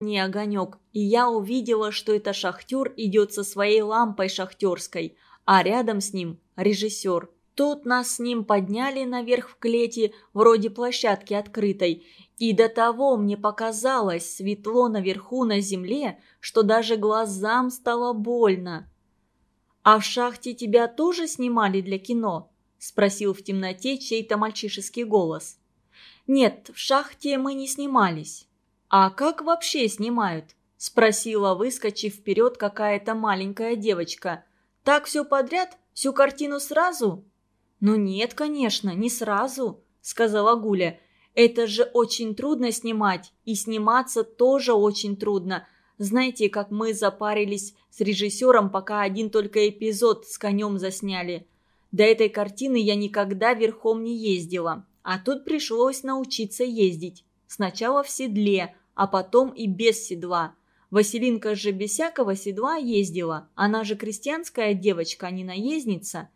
не огонек, и я увидела, что это шахтер идет со своей лампой шахтерской, а рядом с ним режиссер. Тут нас с ним подняли наверх в клете, вроде площадки открытой, и до того мне показалось светло наверху на земле, что даже глазам стало больно. «А в шахте тебя тоже снимали для кино?» – спросил в темноте чей-то мальчишеский голос. «Нет, в шахте мы не снимались». «А как вообще снимают?» – спросила, выскочив вперед какая-то маленькая девочка. «Так все подряд? Всю картину сразу?» «Ну нет, конечно, не сразу», – сказала Гуля. «Это же очень трудно снимать, и сниматься тоже очень трудно. Знаете, как мы запарились с режиссером, пока один только эпизод с конем засняли. До этой картины я никогда верхом не ездила, а тут пришлось научиться ездить. Сначала в седле, а потом и без седла. Василинка же без всякого седла ездила, она же крестьянская девочка, а не наездница.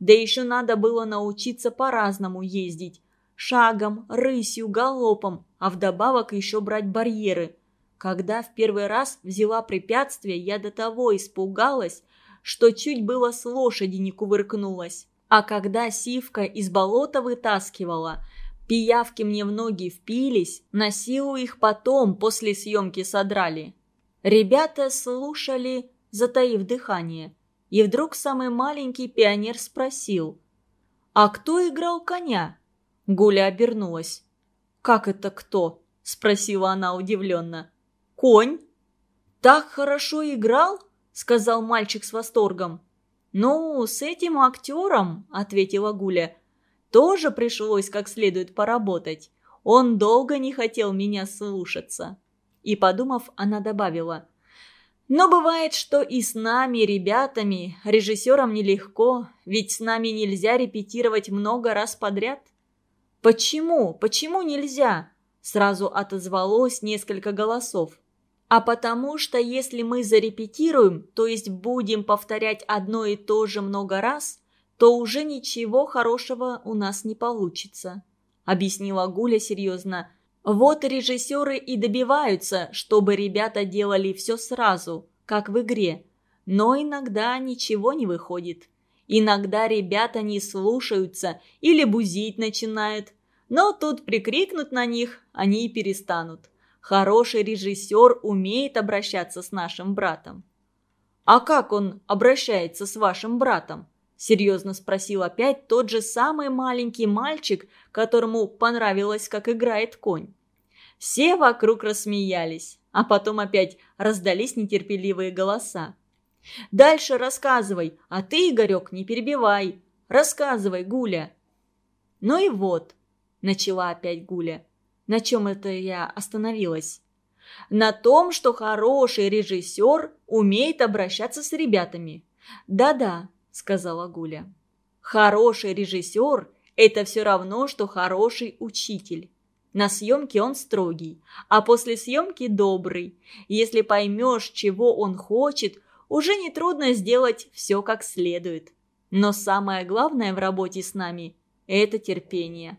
Да еще надо было научиться по-разному ездить. Шагом, рысью, галопом, а вдобавок еще брать барьеры. Когда в первый раз взяла препятствие, я до того испугалась, что чуть было с лошади не кувыркнулась. А когда сивка из болота вытаскивала, пиявки мне в ноги впились, на силу их потом после съемки содрали. Ребята слушали, затаив дыхание. И вдруг самый маленький пионер спросил. «А кто играл коня?» Гуля обернулась. «Как это кто?» – спросила она удивленно. «Конь?» «Так хорошо играл?» – сказал мальчик с восторгом. «Ну, с этим актером», – ответила Гуля, – «тоже пришлось как следует поработать. Он долго не хотел меня слушаться». И, подумав, она добавила – но бывает, что и с нами, ребятами, режиссерам нелегко, ведь с нами нельзя репетировать много раз подряд. «Почему? Почему нельзя?» Сразу отозвалось несколько голосов. «А потому что если мы зарепетируем, то есть будем повторять одно и то же много раз, то уже ничего хорошего у нас не получится», объяснила Гуля серьезно. Вот режиссеры и добиваются, чтобы ребята делали все сразу, как в игре. Но иногда ничего не выходит. Иногда ребята не слушаются или бузить начинают. Но тут прикрикнут на них, они и перестанут. Хороший режиссер умеет обращаться с нашим братом. «А как он обращается с вашим братом?» – серьезно спросил опять тот же самый маленький мальчик, которому понравилось, как играет конь. Все вокруг рассмеялись, а потом опять раздались нетерпеливые голоса. «Дальше рассказывай, а ты, Игорек, не перебивай. Рассказывай, Гуля». «Ну и вот», – начала опять Гуля. На чем это я остановилась? На том, что хороший режиссер умеет обращаться с ребятами. «Да-да», – сказала Гуля. «Хороший режиссер – это все равно, что хороший учитель». На съемке он строгий, а после съемки добрый. Если поймешь, чего он хочет, уже нетрудно сделать все как следует. Но самое главное в работе с нами – это терпение.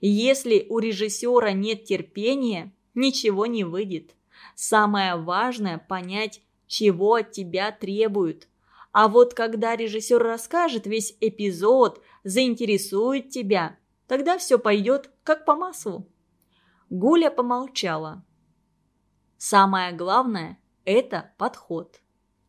Если у режиссера нет терпения, ничего не выйдет. Самое важное – понять, чего от тебя требуют. А вот когда режиссер расскажет весь эпизод, заинтересует тебя, тогда все пойдет как по маслу. Гуля помолчала. Самое главное – это подход.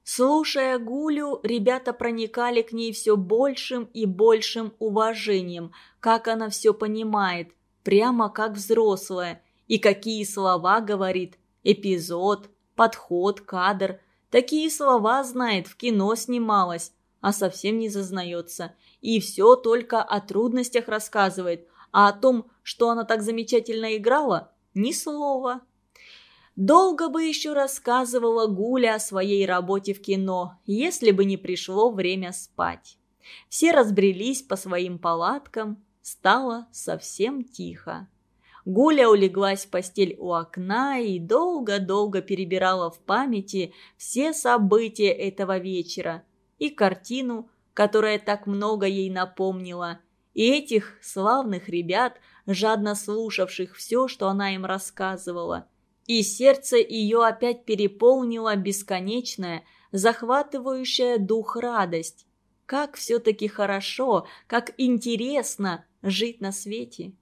Слушая Гулю, ребята проникали к ней все большим и большим уважением, как она все понимает, прямо как взрослая, и какие слова говорит, эпизод, подход, кадр. Такие слова знает, в кино снималась, а совсем не зазнается. И все только о трудностях рассказывает, а о том, что она так замечательно играла, ни слова. Долго бы еще рассказывала Гуля о своей работе в кино, если бы не пришло время спать. Все разбрелись по своим палаткам, стало совсем тихо. Гуля улеглась в постель у окна и долго-долго перебирала в памяти все события этого вечера и картину, которая так много ей напомнила – и этих славных ребят, жадно слушавших все, что она им рассказывала. И сердце ее опять переполнило бесконечная, захватывающая дух радость. Как все-таки хорошо, как интересно жить на свете.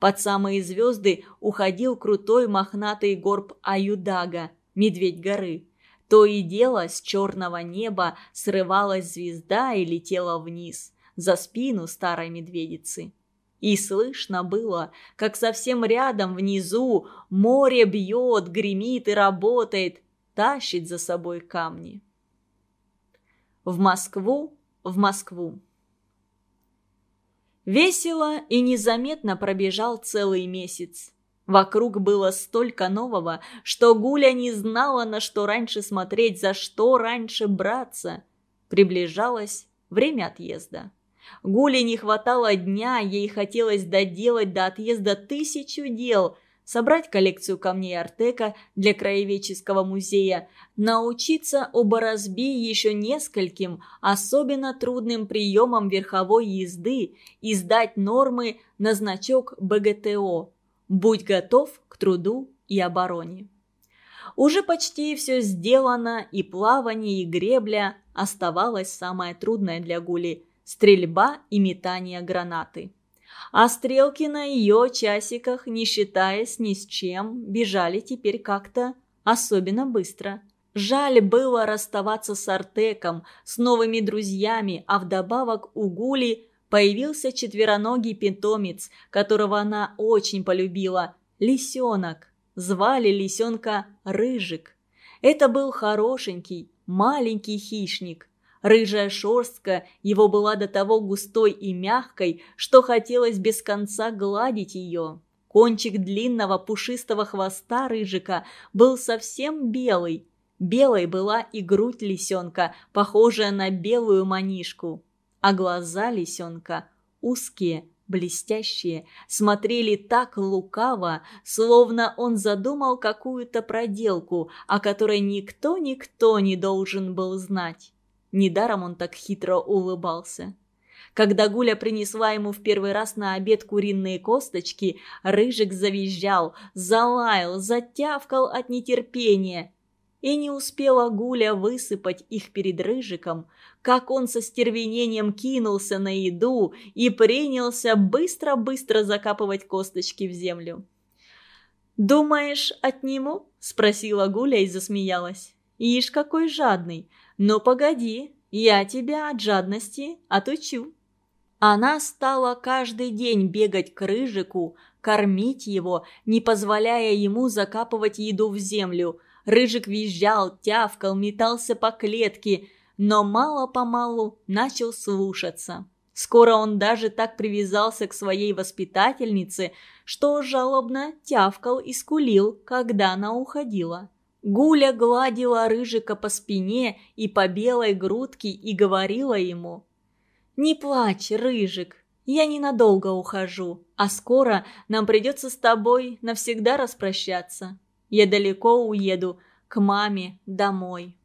Под самые звезды уходил крутой мохнатый горб Аюдага, медведь горы. То и дело с черного неба срывалась звезда и летела вниз, за спину старой медведицы. И слышно было, как совсем рядом внизу море бьет, гремит и работает, тащит за собой камни. В Москву, в Москву. Весело и незаметно пробежал целый месяц. Вокруг было столько нового, что Гуля не знала, на что раньше смотреть, за что раньше браться. Приближалось время отъезда. Гуле не хватало дня, ей хотелось доделать до отъезда тысячу дел – собрать коллекцию камней Артека для краеведческого музея, научиться у Борозби еще нескольким особенно трудным приемам верховой езды и сдать нормы на значок БГТО «Будь готов к труду и обороне». Уже почти все сделано, и плавание, и гребля. Оставалось самое трудное для Гули – стрельба и метание гранаты а стрелки на ее часиках, не считаясь ни с чем, бежали теперь как-то особенно быстро. Жаль было расставаться с Артеком, с новыми друзьями, а вдобавок у Гули появился четвероногий питомец, которого она очень полюбила – лисенок. Звали лисенка Рыжик. Это был хорошенький, маленький хищник. Рыжая шерстка его была до того густой и мягкой, что хотелось без конца гладить ее. Кончик длинного пушистого хвоста рыжика был совсем белый. Белой была и грудь лисенка, похожая на белую манишку. А глаза лисенка, узкие, блестящие, смотрели так лукаво, словно он задумал какую-то проделку, о которой никто-никто не должен был знать. Недаром он так хитро улыбался. Когда Гуля принесла ему в первый раз на обед куриные косточки, Рыжик завизжал, залаял, затявкал от нетерпения. И не успела Гуля высыпать их перед Рыжиком, как он со стервенением кинулся на еду и принялся быстро-быстро закапывать косточки в землю. «Думаешь, отниму?» – спросила Гуля и засмеялась. «Ишь, какой жадный! Но погоди, я тебя от жадности отучу». Она стала каждый день бегать к Рыжику, кормить его, не позволяя ему закапывать еду в землю. Рыжик визжал, тявкал, метался по клетке, но мало-помалу начал слушаться. Скоро он даже так привязался к своей воспитательнице, что жалобно тявкал и скулил, когда она уходила. Гуля гладила Рыжика по спине и по белой грудке и говорила ему. «Не плачь, Рыжик, я ненадолго ухожу, а скоро нам придется с тобой навсегда распрощаться. Я далеко уеду, к маме, домой».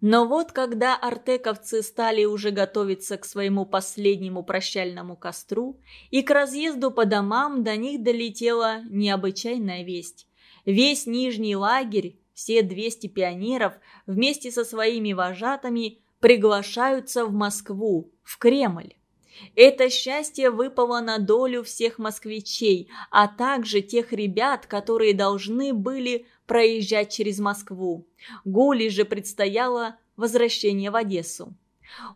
Но вот когда артековцы стали уже готовиться к своему последнему прощальному костру, и к разъезду по домам до них долетела необычайная весть. Весь нижний лагерь все 200 пионеров вместе со своими вожатыми приглашаются в Москву, в Кремль. Это счастье выпало на долю всех москвичей, а также тех ребят, которые должны были проезжать через Москву. Гули же предстояло возвращение в Одессу.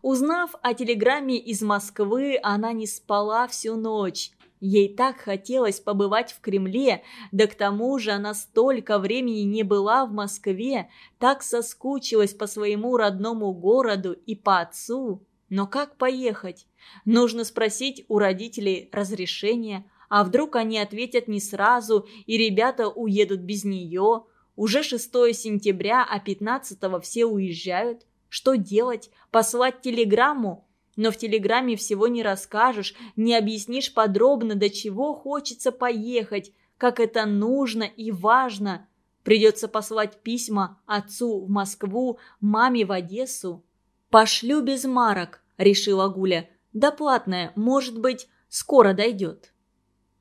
Узнав о телеграмме из Москвы, она не спала всю ночь. Ей так хотелось побывать в Кремле, да к тому же она столько времени не была в Москве, так соскучилась по своему родному городу и по отцу. Но как поехать? Нужно спросить у родителей разрешения, а вдруг они ответят не сразу, и ребята уедут без нее. Уже 6 сентября, а 15 все уезжают. Что делать? Послать телеграмму? Но в телеграмме всего не расскажешь, не объяснишь подробно, до чего хочется поехать, как это нужно и важно. Придется послать письма отцу в Москву, маме в Одессу. «Пошлю без марок», — решила Гуля. «Доплатная, может быть, скоро дойдет».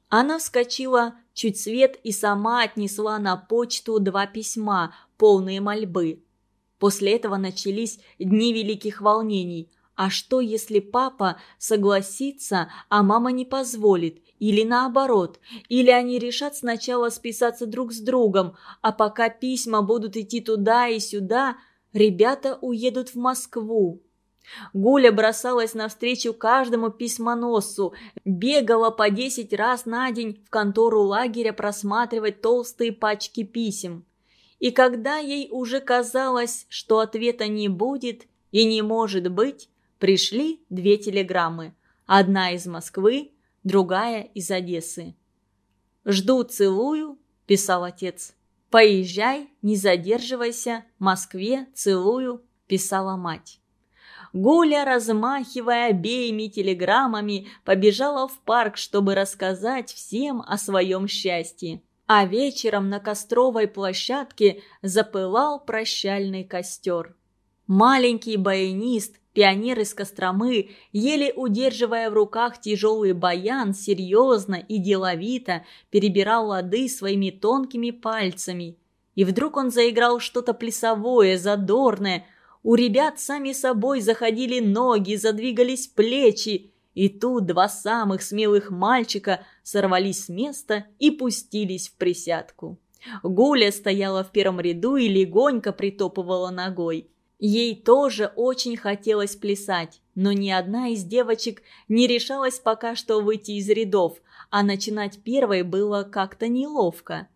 Она вскочила чуть свет и сама отнесла на почту два письма, полные мольбы. После этого начались дни великих волнений. А что, если папа согласится, а мама не позволит? Или наоборот? Или они решат сначала списаться друг с другом, а пока письма будут идти туда и сюда, ребята уедут в Москву? Гуля бросалась навстречу каждому письмоносцу, бегала по десять раз на день в контору лагеря просматривать толстые пачки писем. И когда ей уже казалось, что ответа не будет и не может быть, пришли две телеграммы. Одна из Москвы, другая из Одессы. «Жду, целую», – писал отец. «Поезжай, не задерживайся, Москве, целую», – писала мать. Гуля, размахивая обеими телеграммами, побежала в парк, чтобы рассказать всем о своем счастье. А вечером на костровой площадке запылал прощальный костер. Маленький баянист, пионер из Костромы, еле удерживая в руках тяжелый баян, серьезно и деловито перебирал лады своими тонкими пальцами. И вдруг он заиграл что-то плясовое, задорное – у ребят сами собой заходили ноги, задвигались плечи. И тут два самых смелых мальчика сорвались с места и пустились в присядку. Гуля стояла в первом ряду и легонько притопывала ногой. Ей тоже очень хотелось плясать, но ни одна из девочек не решалась пока что выйти из рядов, а начинать первой было как-то неловко.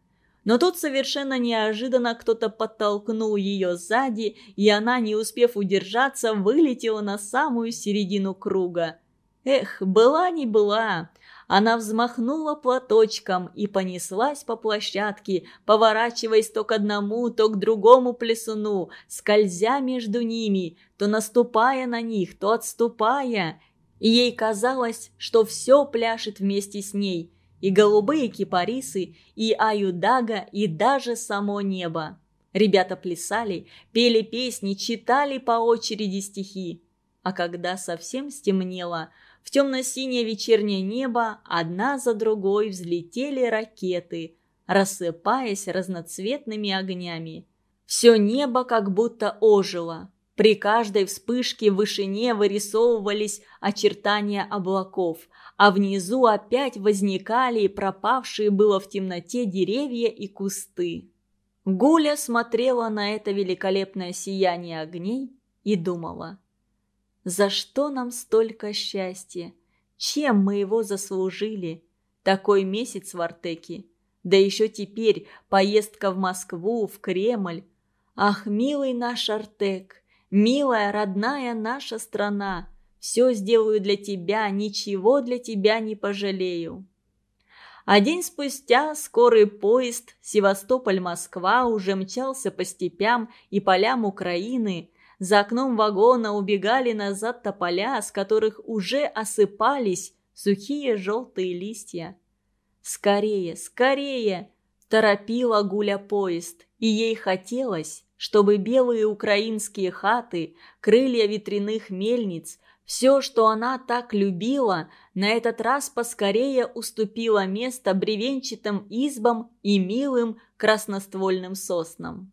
Но тут совершенно неожиданно кто-то подтолкнул ее сзади, и она, не успев удержаться, вылетела на самую середину круга. Эх, была не была. Она взмахнула платочком и понеслась по площадке, поворачиваясь то к одному, то к другому плясуну, скользя между ними, то наступая на них, то отступая. И ей казалось, что все пляшет вместе с ней – и голубые кипарисы, и аюдага, и даже само небо. Ребята плясали, пели песни, читали по очереди стихи. А когда совсем стемнело, в темно-синее вечернее небо одна за другой взлетели ракеты, рассыпаясь разноцветными огнями. Все небо как будто ожило. При каждой вспышке в вышине вырисовывались очертания облаков, а внизу опять возникали пропавшие было в темноте деревья и кусты. Гуля смотрела на это великолепное сияние огней и думала, «За что нам столько счастья? Чем мы его заслужили? Такой месяц в Артеке, да еще теперь поездка в Москву, в Кремль. Ах, милый наш Артек, милая родная наша страна!» Все сделаю для тебя, ничего для тебя не пожалею». А день спустя скорый поезд Севастополь-Москва уже мчался по степям и полям Украины. За окном вагона убегали назад тополя, с которых уже осыпались сухие желтые листья. «Скорее, скорее!» – торопила Гуля поезд, и ей хотелось, чтобы белые украинские хаты, крылья ветряных мельниц, все, что она так любила, на этот раз поскорее уступило место бревенчатым избам и милым красноствольным соснам.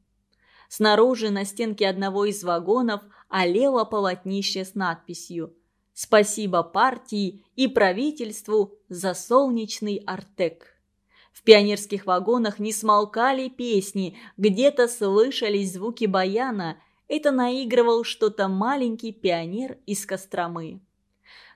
Снаружи на стенке одного из вагонов олело полотнище с надписью «Спасибо партии и правительству за солнечный Артек». В пионерских вагонах не смолкали песни, где-то слышались звуки баяна – это наигрывал что-то маленький пионер из Костромы.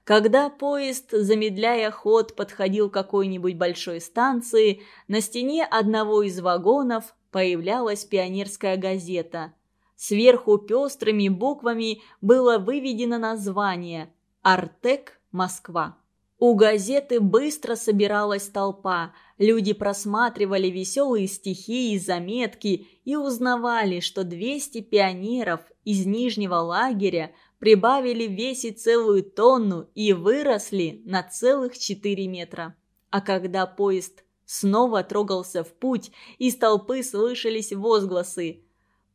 Когда поезд, замедляя ход, подходил к какой-нибудь большой станции, на стене одного из вагонов появлялась пионерская газета. Сверху пестрыми буквами было выведено название «Артек, Москва». У газеты быстро собиралась толпа. Люди просматривали веселые стихи и заметки и узнавали, что 200 пионеров из Нижнего лагеря прибавили в весе целую тонну и выросли на целых 4 метра. А когда поезд снова трогался в путь, из толпы слышались возгласы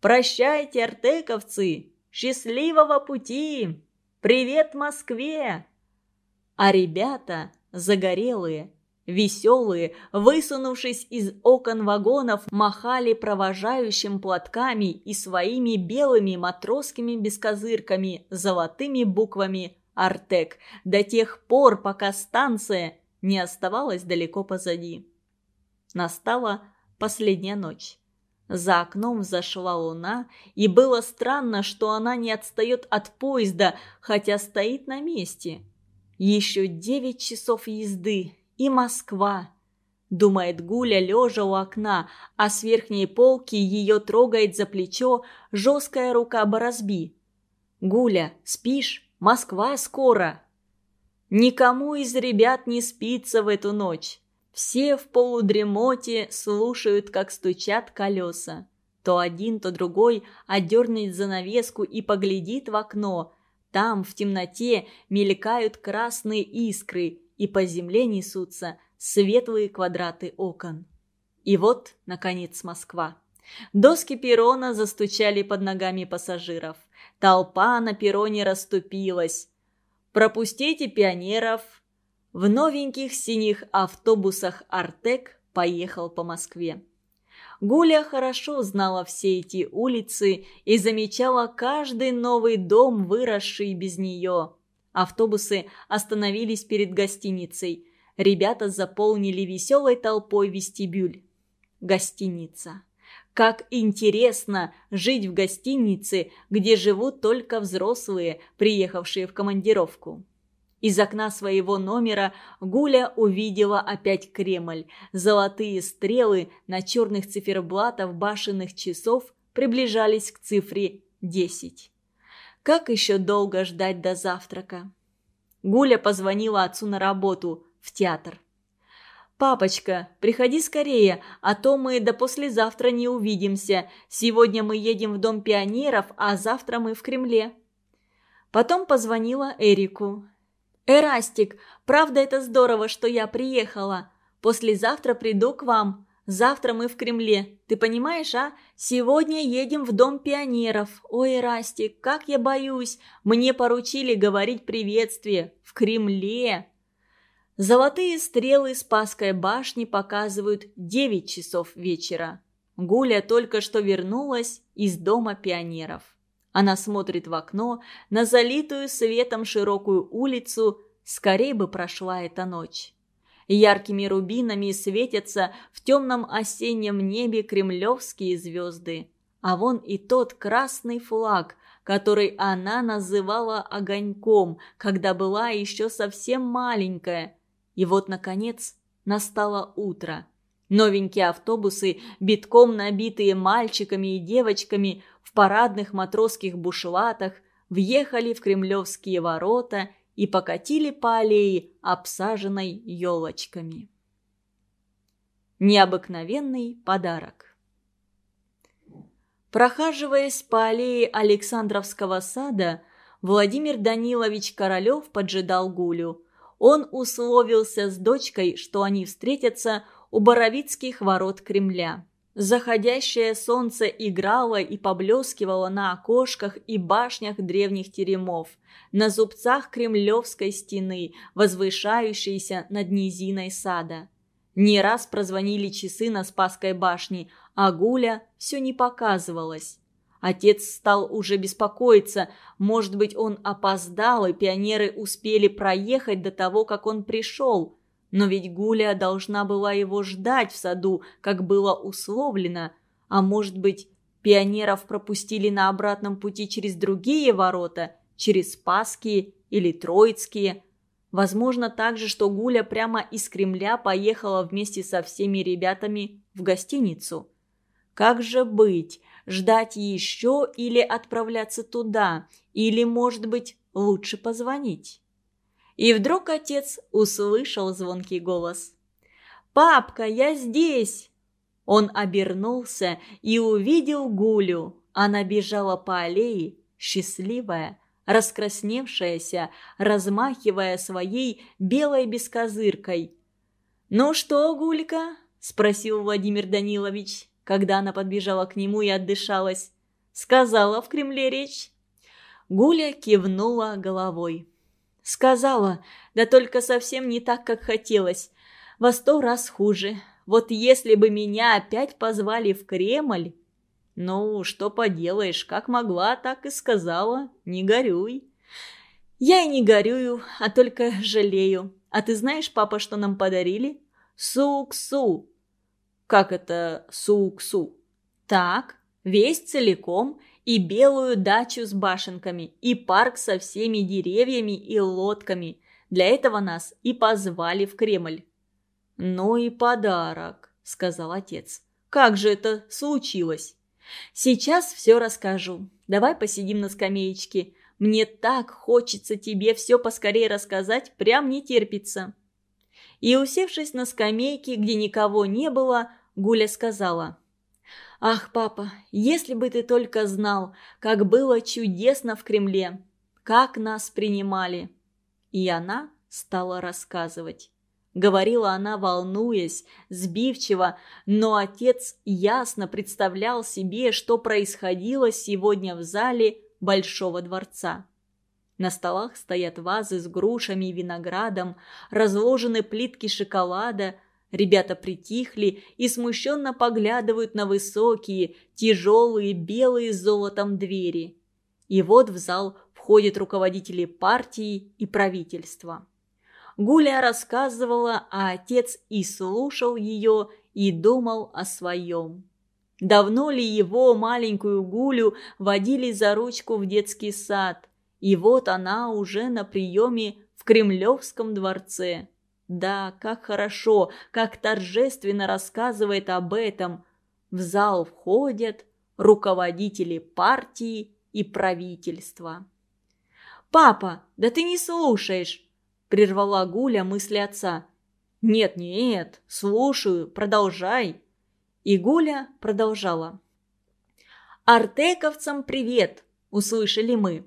«Прощайте, артековцы! Счастливого пути! Привет Москве!» а ребята, загорелые, Веселые, высунувшись из окон вагонов, махали провожающим платками и своими белыми матросскими бескозырками, золотыми буквами «Артек» до тех пор, пока станция не оставалась далеко позади. Настала последняя ночь. За окном взошла луна, и было странно, что она не отстает от поезда, хотя стоит на месте. Еще девять часов езды, и Москва. Думает Гуля, лежа у окна, а с верхней полки ее трогает за плечо жесткая рука Борозби. «Гуля, спишь? Москва скоро!» Никому из ребят не спится в эту ночь. Все в полудремоте слушают, как стучат колеса. То один, то другой отдернет занавеску и поглядит в окно. Там, в темноте, мелькают красные искры, и по земле несутся светлые квадраты окон. И вот, наконец, Москва. Доски перрона застучали под ногами пассажиров. Толпа на перроне расступилась. «Пропустите пионеров!» В новеньких синих автобусах «Артек» поехал по Москве. Гуля хорошо знала все эти улицы и замечала каждый новый дом, выросший без нее. Автобусы остановились перед гостиницей. Ребята заполнили веселой толпой вестибюль. Гостиница. Как интересно жить в гостинице, где живут только взрослые, приехавшие в командировку. Из окна своего номера Гуля увидела опять Кремль. Золотые стрелы на черных циферблатах башенных часов приближались к цифре 10. Как еще долго ждать до завтрака? Гуля позвонила отцу на работу, в театр. «Папочка, приходи скорее, а то мы до послезавтра не увидимся. Сегодня мы едем в Дом пионеров, а завтра мы в Кремле». Потом позвонила Эрику. «Эрастик, правда это здорово, что я приехала. Послезавтра приду к вам. Завтра мы в Кремле. Ты понимаешь, а? Сегодня едем в Дом пионеров. Ой, Эрастик, как я боюсь. Мне поручили говорить приветствие. В Кремле». Золотые стрелы Спасской башни показывают 9 часов вечера. Гуля только что вернулась из Дома пионеров. Она смотрит в окно на залитую светом широкую улицу, скорее бы прошла эта ночь. Яркими рубинами светятся в темном осеннем небе кремлевские звезды. А вон и тот красный флаг, который она называла огоньком, когда была еще совсем маленькая. И вот, наконец, настало утро. Новенькие автобусы, битком набитые мальчиками и девочками в парадных матросских бушлатах, въехали в кремлевские ворота и покатили по аллее, обсаженной елочками. Необыкновенный подарок Прохаживаясь по аллее Александровского сада, Владимир Данилович Королев поджидал Гулю. Он условился с дочкой, что они встретятся у Боровицких ворот Кремля. Заходящее солнце играло и поблескивало на окошках и башнях древних теремов, на зубцах кремлевской стены, возвышающейся над низиной сада. Не раз прозвонили часы на Спасской башне, а Гуля все не показывалась. Отец стал уже беспокоиться, может быть, он опоздал, и пионеры успели проехать до того, как он пришел – но ведь Гуля должна была его ждать в саду, как было условлено. А может быть, пионеров пропустили на обратном пути через другие ворота, через Спасские или Троицкие. Возможно также, что Гуля прямо из Кремля поехала вместе со всеми ребятами в гостиницу. Как же быть? Ждать еще или отправляться туда? Или, может быть, лучше позвонить? И вдруг отец услышал звонкий голос. «Папка, я здесь!» Он обернулся и увидел Гулю. Она бежала по аллее, счастливая, раскрасневшаяся, размахивая своей белой бескозыркой. «Ну что, Гулька?» – спросил Владимир Данилович, когда она подбежала к нему и отдышалась. «Сказала в Кремле речь?» Гуля кивнула головой. Сказала, да только совсем не так, как хотелось. во сто раз хуже. Вот если бы меня опять позвали в Кремль... Ну, что поделаешь, как могла, так и сказала. Не горюй. Я и не горюю, а только жалею. А ты знаешь, папа, что нам подарили? Суксу. Как это суксу? Так, весь целиком и белую дачу с башенками, и парк со всеми деревьями и лодками. Для этого нас и позвали в Кремль. «Ну и подарок», — сказал отец. «Как же это случилось?» «Сейчас все расскажу. Давай посидим на скамеечке. Мне так хочется тебе все поскорее рассказать, прям не терпится». И, усевшись на скамейке, где никого не было, Гуля сказала. «Ах, папа, если бы ты только знал, как было чудесно в Кремле, как нас принимали!» И она стала рассказывать. Говорила она, волнуясь, сбивчиво, но отец ясно представлял себе, что происходило сегодня в зале Большого дворца. На столах стоят вазы с грушами и виноградом, разложены плитки шоколада. Ребята притихли и смущенно поглядывают на высокие, тяжелые, белые с золотом двери. И вот в зал входят руководители партии и правительства. Гуля рассказывала, а отец и слушал ее, и думал о своем. Давно ли его, маленькую Гулю, водили за ручку в детский сад? И вот она уже на приеме в Кремлевском дворце. Да, как хорошо, как торжественно рассказывает об этом. В зал входят руководители партии и правительства. «Папа, да ты не слушаешь!» – прервала Гуля мысли отца. «Нет, нет, слушаю, продолжай!» И Гуля продолжала. «Артековцам привет!» – услышали мы.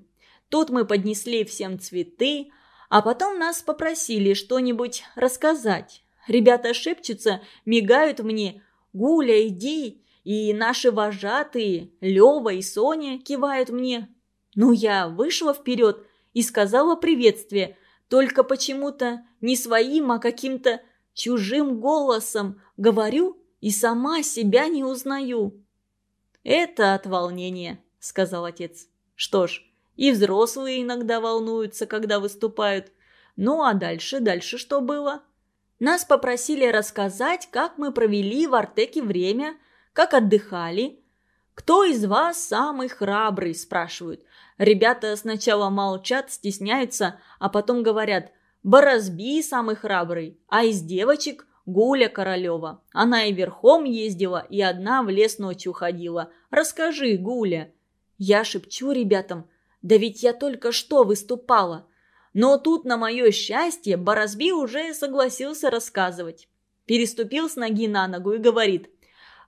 Тут мы поднесли всем цветы, а потом нас попросили что-нибудь рассказать. Ребята шепчутся, мигают мне «Гуля, иди!» И наши вожатые, Лёва и Соня, кивают мне. Ну, я вышла вперед и сказала приветствие, только почему-то не своим, а каким-то чужим голосом говорю и сама себя не узнаю». «Это от волнения», — сказал отец. «Что ж, и взрослые иногда волнуются, когда выступают. Ну а дальше, дальше что было?» Нас попросили рассказать, как мы провели в Артеке время, как отдыхали. «Кто из вас самый храбрый?» – спрашивают. Ребята сначала молчат, стесняются, а потом говорят «Борозби самый храбрый», а из девочек Гуля Королева. Она и верхом ездила, и одна в лес ночью ходила. Расскажи, Гуля. Я шепчу ребятам, да ведь я только что выступала. Но тут, на мое счастье, Борозби уже согласился рассказывать. Переступил с ноги на ногу и говорит,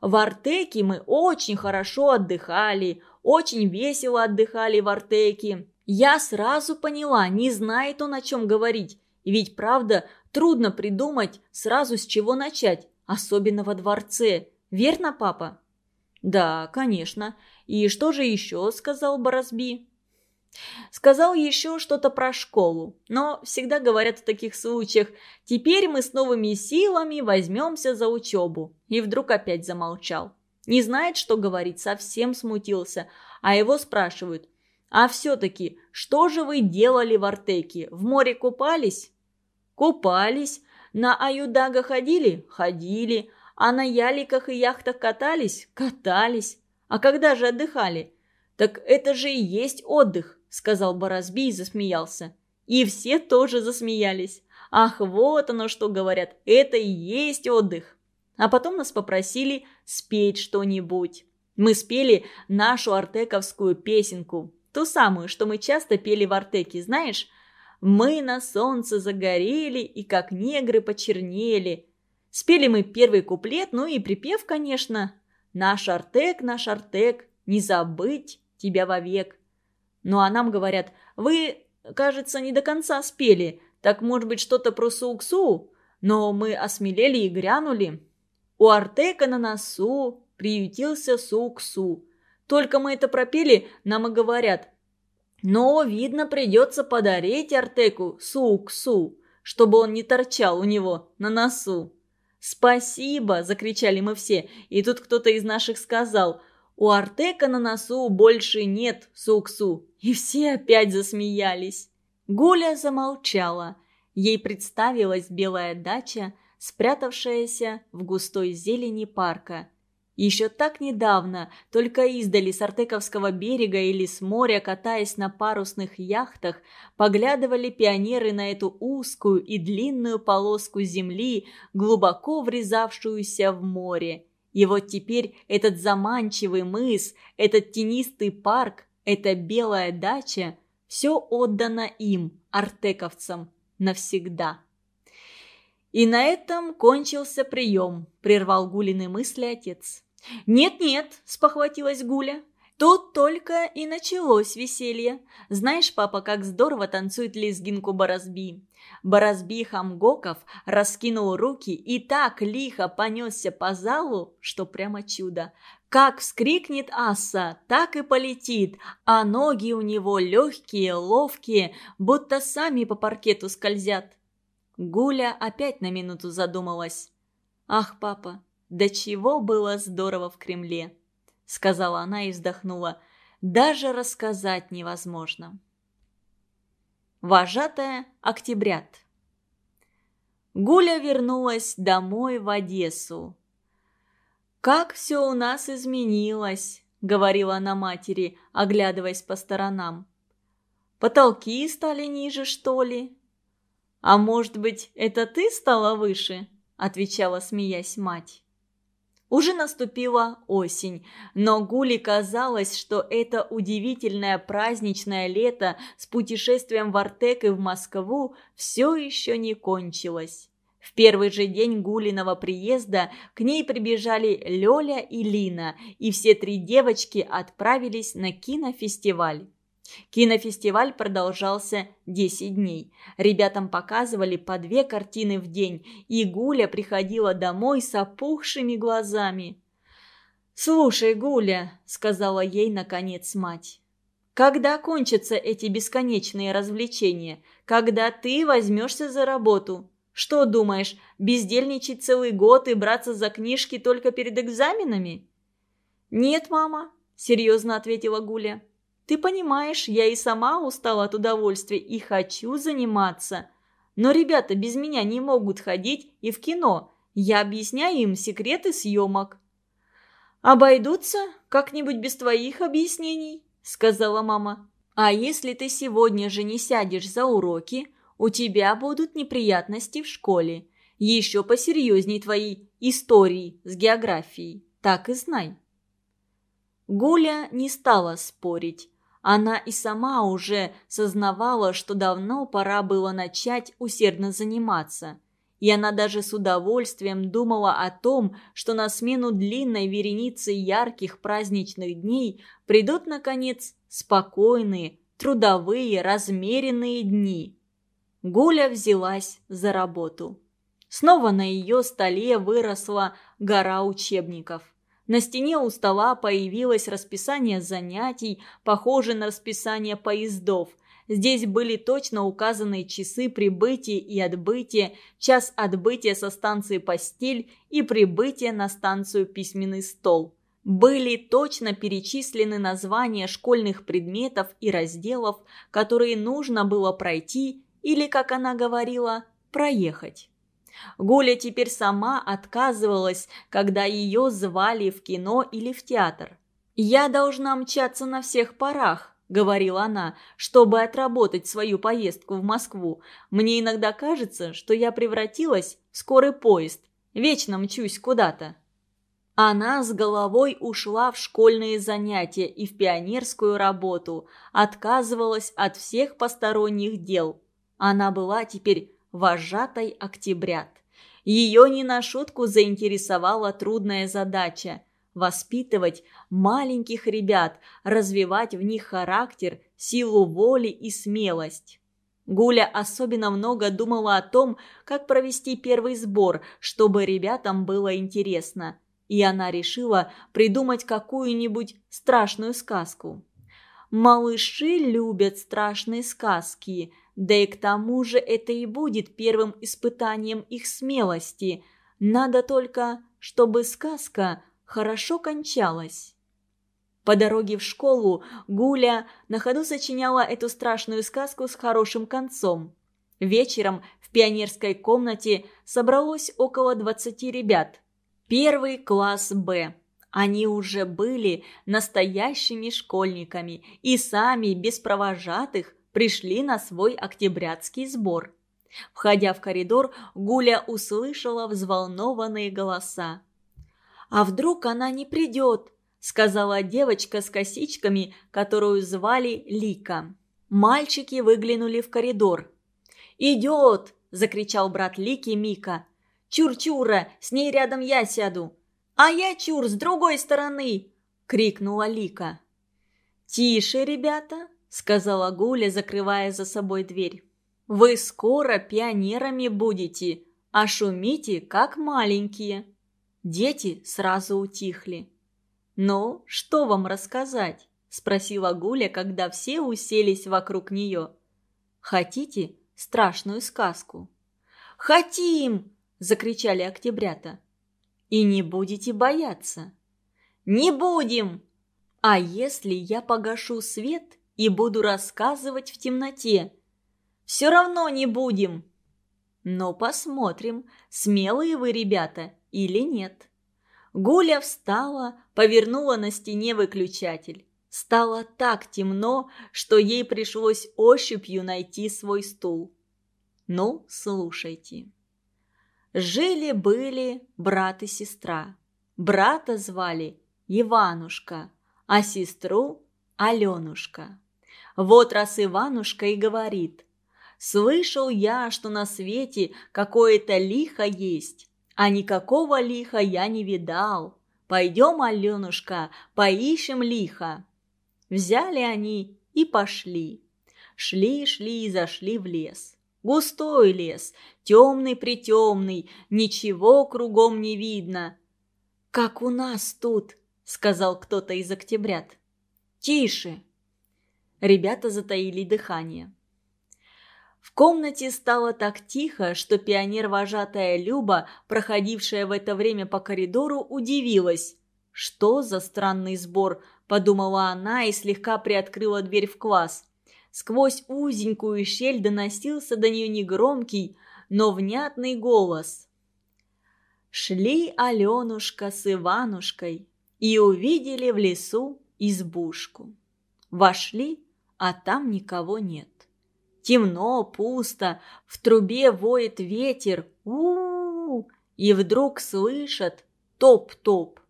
«В Артеке мы очень хорошо отдыхали, очень весело отдыхали в Артеке. Я сразу поняла, не знает он о чем говорить. Ведь правда, Трудно придумать сразу с чего начать, особенно во дворце. Верно, папа? Да, конечно. И что же еще сказал Борозби? Сказал еще что-то про школу, но всегда говорят в таких случаях «теперь мы с новыми силами возьмемся за учебу». И вдруг опять замолчал. Не знает, что говорить, совсем смутился, а его спрашивают «А все-таки, что же вы делали в Артеке? В море купались?» Купались. На Аюдага ходили? Ходили. А на яликах и яхтах катались? Катались. А когда же отдыхали? Так это же и есть отдых, сказал Борозби и засмеялся. И все тоже засмеялись. Ах, вот оно что говорят, это и есть отдых. А потом нас попросили спеть что-нибудь. Мы спели нашу артековскую песенку, ту самую, что мы часто пели в Артеке, знаешь? Мы на солнце загорели и как негры почернели. Спели мы первый куплет, ну и припев, конечно. Наш Артек, наш Артек, не забыть тебя вовек. Ну а нам говорят, вы, кажется, не до конца спели, так может быть что-то про Суксу? Но мы осмелели и грянули. У Артека на носу приютился Суксу. Только мы это пропели, нам и говорят, но, видно, придется подарить Артеку суксу, чтобы он не торчал у него на носу. «Спасибо!» – закричали мы все. И тут кто-то из наших сказал «У Артека на носу больше нет суксу». И все опять засмеялись. Гуля замолчала. Ей представилась белая дача, спрятавшаяся в густой зелени парка – еще так недавно, только издали с Артековского берега или с моря, катаясь на парусных яхтах, поглядывали пионеры на эту узкую и длинную полоску земли, глубоко врезавшуюся в море. И вот теперь этот заманчивый мыс, этот тенистый парк, эта белая дача – все отдано им, артековцам, навсегда. И на этом кончился прием, прервал Гулины мысли отец. «Нет-нет», – спохватилась Гуля. Тут только и началось веселье. Знаешь, папа, как здорово танцует лезгинку Борозби. Борозби Хамгоков раскинул руки и так лихо понесся по залу, что прямо чудо. Как вскрикнет Аса, так и полетит, а ноги у него легкие, ловкие, будто сами по паркету скользят. Гуля опять на минуту задумалась. «Ах, папа, «Да чего было здорово в Кремле!» — сказала она и вздохнула. «Даже рассказать невозможно». Вожатая Октябрят Гуля вернулась домой в Одессу. «Как все у нас изменилось!» — говорила она матери, оглядываясь по сторонам. «Потолки стали ниже, что ли?» «А может быть, это ты стала выше?» — отвечала, смеясь мать. Уже наступила осень, но Гули казалось, что это удивительное праздничное лето с путешествием в Артек и в Москву все еще не кончилось. В первый же день Гулиного приезда к ней прибежали Лёля и Лина, и все три девочки отправились на кинофестиваль. Кинофестиваль продолжался 10 дней. Ребятам показывали по две картины в день, и Гуля приходила домой с опухшими глазами. «Слушай, Гуля», — сказала ей наконец мать, — «когда кончатся эти бесконечные развлечения? Когда ты возьмешься за работу? Что думаешь, бездельничать целый год и браться за книжки только перед экзаменами?» «Нет, мама», — серьезно ответила Гуля. Ты понимаешь, я и сама устала от удовольствия и хочу заниматься. Но ребята без меня не могут ходить и в кино. Я объясняю им секреты съемок». «Обойдутся как-нибудь без твоих объяснений», — сказала мама. «А если ты сегодня же не сядешь за уроки, у тебя будут неприятности в школе. Еще посерьезней твои истории с географией. Так и знай». Гуля не стала спорить. Она и сама уже сознавала, что давно пора было начать усердно заниматься. И она даже с удовольствием думала о том, что на смену длинной вереницы ярких праздничных дней придут, наконец, спокойные, трудовые, размеренные дни. Гуля взялась за работу. Снова на ее столе выросла гора учебников – на стене у стола появилось расписание занятий, похожее на расписание поездов. Здесь были точно указаны часы прибытия и отбытия, час отбытия со станции «Постель» и прибытия на станцию «Письменный стол». Были точно перечислены названия школьных предметов и разделов, которые нужно было пройти или, как она говорила, проехать. Гуля теперь сама отказывалась, когда ее звали в кино или в театр. «Я должна мчаться на всех парах», — говорила она, чтобы отработать свою поездку в Москву. «Мне иногда кажется, что я превратилась в скорый поезд. Вечно мчусь куда-то». Она с головой ушла в школьные занятия и в пионерскую работу, отказывалась от всех посторонних дел. Она была теперь вожатой октябрят. Ее не на шутку заинтересовала трудная задача – воспитывать маленьких ребят, развивать в них характер, силу воли и смелость. Гуля особенно много думала о том, как провести первый сбор, чтобы ребятам было интересно. И она решила придумать какую-нибудь страшную сказку. Малыши любят страшные сказки, да и к тому же это и будет первым испытанием их смелости. Надо только, чтобы сказка хорошо кончалась. По дороге в школу Гуля на ходу сочиняла эту страшную сказку с хорошим концом. Вечером в пионерской комнате собралось около 20 ребят. Первый класс «Б». Они уже были настоящими школьниками и сами, без провожатых, пришли на свой октябрятский сбор. Входя в коридор, Гуля услышала взволнованные голоса. «А вдруг она не придет?» – сказала девочка с косичками, которую звали Лика. Мальчики выглянули в коридор. «Идет!» – закричал брат Лики Мика. «Чур-чура, с ней рядом я сяду!» «А я чур, с другой стороны!» – крикнула Лика. «Тише, ребята!» – сказала Гуля, закрывая за собой дверь. «Вы скоро пионерами будете, а шумите, как маленькие». Дети сразу утихли. «Ну, что вам рассказать?» – спросила Гуля, когда все уселись вокруг нее. «Хотите страшную сказку?» «Хотим!» – закричали октябрята. «И не будете бояться?» «Не будем!» «А если я погашу свет и буду рассказывать в темноте?» «Все равно не будем!» «Но посмотрим, смелые вы ребята или нет». Гуля встала, повернула на стене выключатель. Стало так темно, что ей пришлось ощупью найти свой стул. Ну, слушайте. Жили-были брат и сестра. Брата звали Иванушка, а сестру – Аленушка. Вот раз Иванушка и говорит, «Слышал я, что на свете какое-то лихо есть, а никакого лиха я не видал. Пойдем, Аленушка, поищем лиха». Взяли они и пошли. Шли-шли и зашли в лес. Густой лес, темный-притемный, ничего кругом не видно. «Как у нас тут», — сказал кто-то из октябрят. «Тише!» Ребята затаили дыхание. В комнате стало так тихо, что пионер-вожатая Люба, проходившая в это время по коридору, удивилась. «Что за странный сбор?» – подумала она и слегка приоткрыла дверь в класс. Сквозь узенькую щель доносился до нее негромкий, но внятный голос. Шли Аленушка с Иванушкой и увидели в лесу избушку. Вошли, а там никого нет. Темно, пусто, в трубе воет ветер. у у, -у И вдруг слышат топ-топ.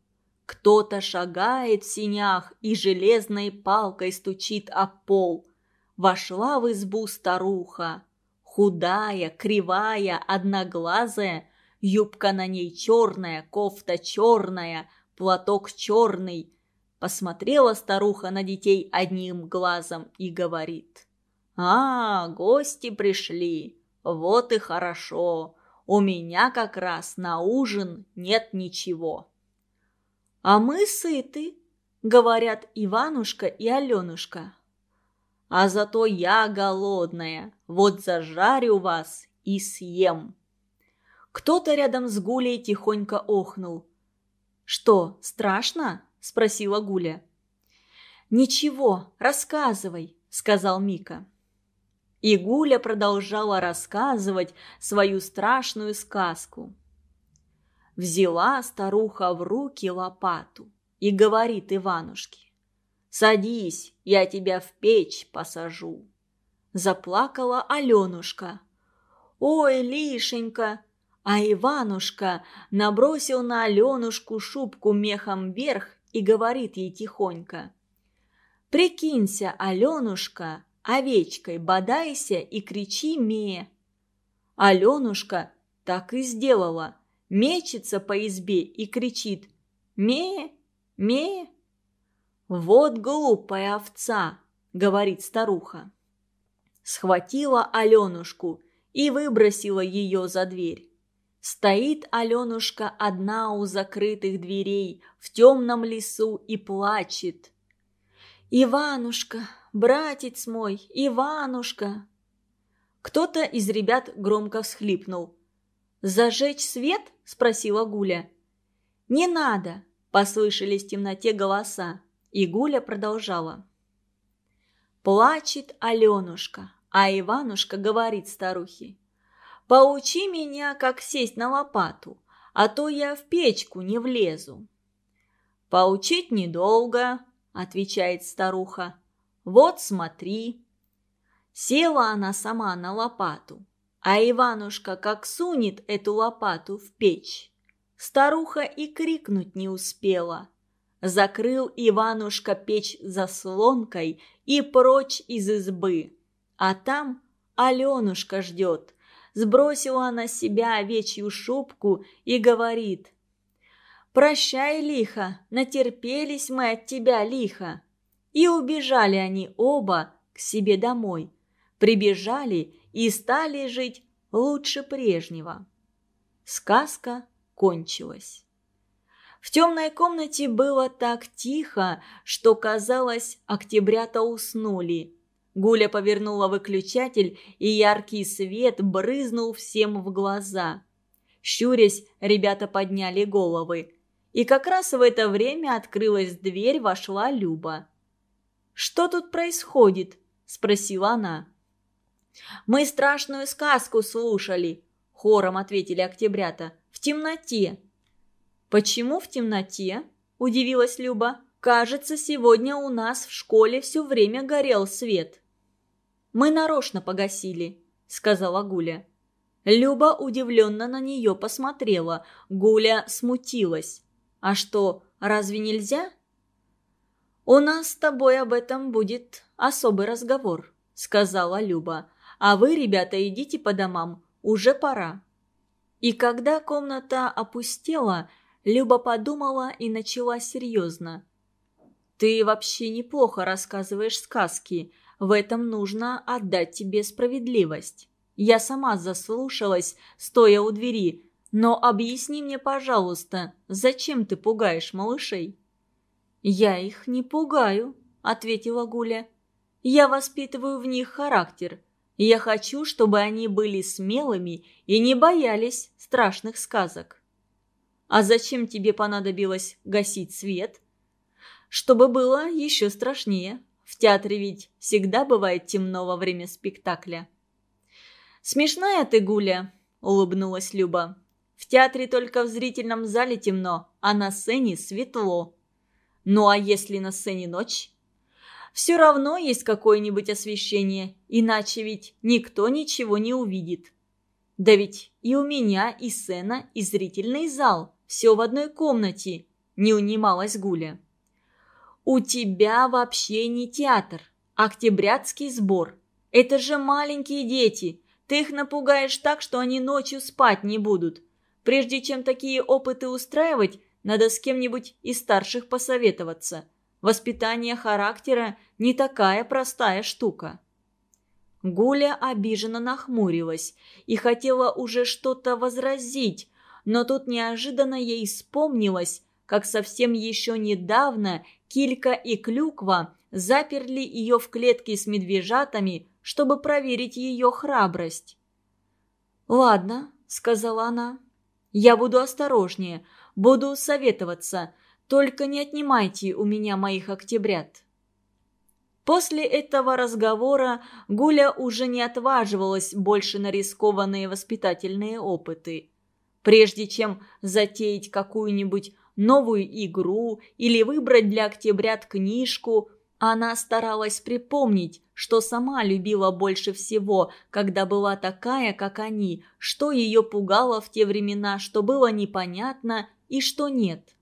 Кто-то шагает в синях и железной палкой стучит о пол. Вошла в избу старуха. Худая, кривая, одноглазая, юбка на ней черная, кофта черная, платок черный. Посмотрела старуха на детей одним глазом и говорит – «А, гости пришли. Вот и хорошо. У меня как раз на ужин нет ничего». «А мы сыты», — говорят Иванушка и Аленушка. «А зато я голодная. Вот зажарю вас и съем». Кто-то рядом с Гулей тихонько охнул. «Что, страшно?» – спросила Гуля. «Ничего, рассказывай», – сказал Мика. И Гуля продолжала рассказывать свою страшную сказку. Взяла старуха в руки лопату и говорит Иванушке, «Садись, я тебя в печь посажу». Заплакала Аленушка. «Ой, Лишенька!» А Иванушка набросил на Аленушку шубку мехом вверх и говорит ей тихонько. «Прикинься, Аленушка, овечкой бодайся и кричи ме. Аленушка так и сделала, мечется по избе и кричит «Ме! Ме!» «Вот глупая овца!» — говорит старуха. Схватила Аленушку и выбросила ее за дверь. Стоит Аленушка одна у закрытых дверей в темном лесу и плачет. «Иванушка, братец мой, Иванушка!» Кто-то из ребят громко всхлипнул. «Зажечь свет?» – спросила Гуля. «Не надо!» – послышались в темноте голоса, и Гуля продолжала. Плачет Аленушка, а Иванушка говорит старухе. «Поучи меня, как сесть на лопату, а то я в печку не влезу». «Поучить недолго», – отвечает старуха. «Вот смотри». Села она сама на лопату, а Иванушка как сунет эту лопату в печь. Старуха и крикнуть не успела. Закрыл Иванушка печь заслонкой и прочь из избы. А там Аленушка ждет. Сбросила на себя овечью шубку и говорит. «Прощай, лихо, натерпелись мы от тебя, лихо». И убежали они оба к себе домой. Прибежали и стали жить лучше прежнего. Сказка кончилась. В темной комнате было так тихо, что, казалось, октябрята уснули. Гуля повернула выключатель, и яркий свет брызнул всем в глаза. Щурясь, ребята подняли головы. И как раз в это время открылась дверь, вошла Люба. «Что тут происходит?» – спросила она. «Мы страшную сказку слушали», – хором ответили октябрята. «В темноте». «Почему в темноте?» – удивилась Люба. «Кажется, сегодня у нас в школе все время горел свет». «Мы нарочно погасили», – сказала Гуля. Люба удивленно на нее посмотрела. Гуля смутилась. «А что, разве нельзя?» «У нас с тобой об этом будет особый разговор», – сказала Люба. А вы, ребята, идите по домам, уже пора». И когда комната опустела, Люба подумала и начала серьезно. «Ты вообще неплохо рассказываешь сказки. В этом нужно отдать тебе справедливость. Я сама заслушалась, стоя у двери. Но объясни мне, пожалуйста, зачем ты пугаешь малышей?» «Я их не пугаю», — ответила Гуля. «Я воспитываю в них характер. Я хочу, чтобы они были смелыми и не боялись страшных сказок. А зачем тебе понадобилось гасить свет? Чтобы было еще страшнее. В театре ведь всегда бывает темно во время спектакля. «Смешная ты, Гуля», — улыбнулась Люба. «В театре только в зрительном зале темно, а на сцене светло. Ну а если на сцене ночь?» Все равно есть какое-нибудь освещение, иначе ведь никто ничего не увидит. Да ведь и у меня и сцена, и зрительный зал. Все в одной комнате, не унималась Гуля. У тебя вообще не театр, октябрятский сбор. Это же маленькие дети. Ты их напугаешь так, что они ночью спать не будут. Прежде чем такие опыты устраивать, надо с кем-нибудь из старших посоветоваться. Воспитание характера не такая простая штука. Гуля обиженно нахмурилась и хотела уже что-то возразить, но тут неожиданно ей вспомнилось, как совсем еще недавно Килька и Клюква заперли ее в клетке с медвежатами, чтобы проверить ее храбрость. «Ладно», — сказала она, — «я буду осторожнее, буду советоваться, только не отнимайте у меня моих октябрят». После этого разговора Гуля уже не отваживалась больше на рискованные воспитательные опыты. Прежде чем затеять какую-нибудь новую игру или выбрать для октябрят книжку, она старалась припомнить, что сама любила больше всего, когда была такая, как они, что ее пугало в те времена, что было непонятно и что нет.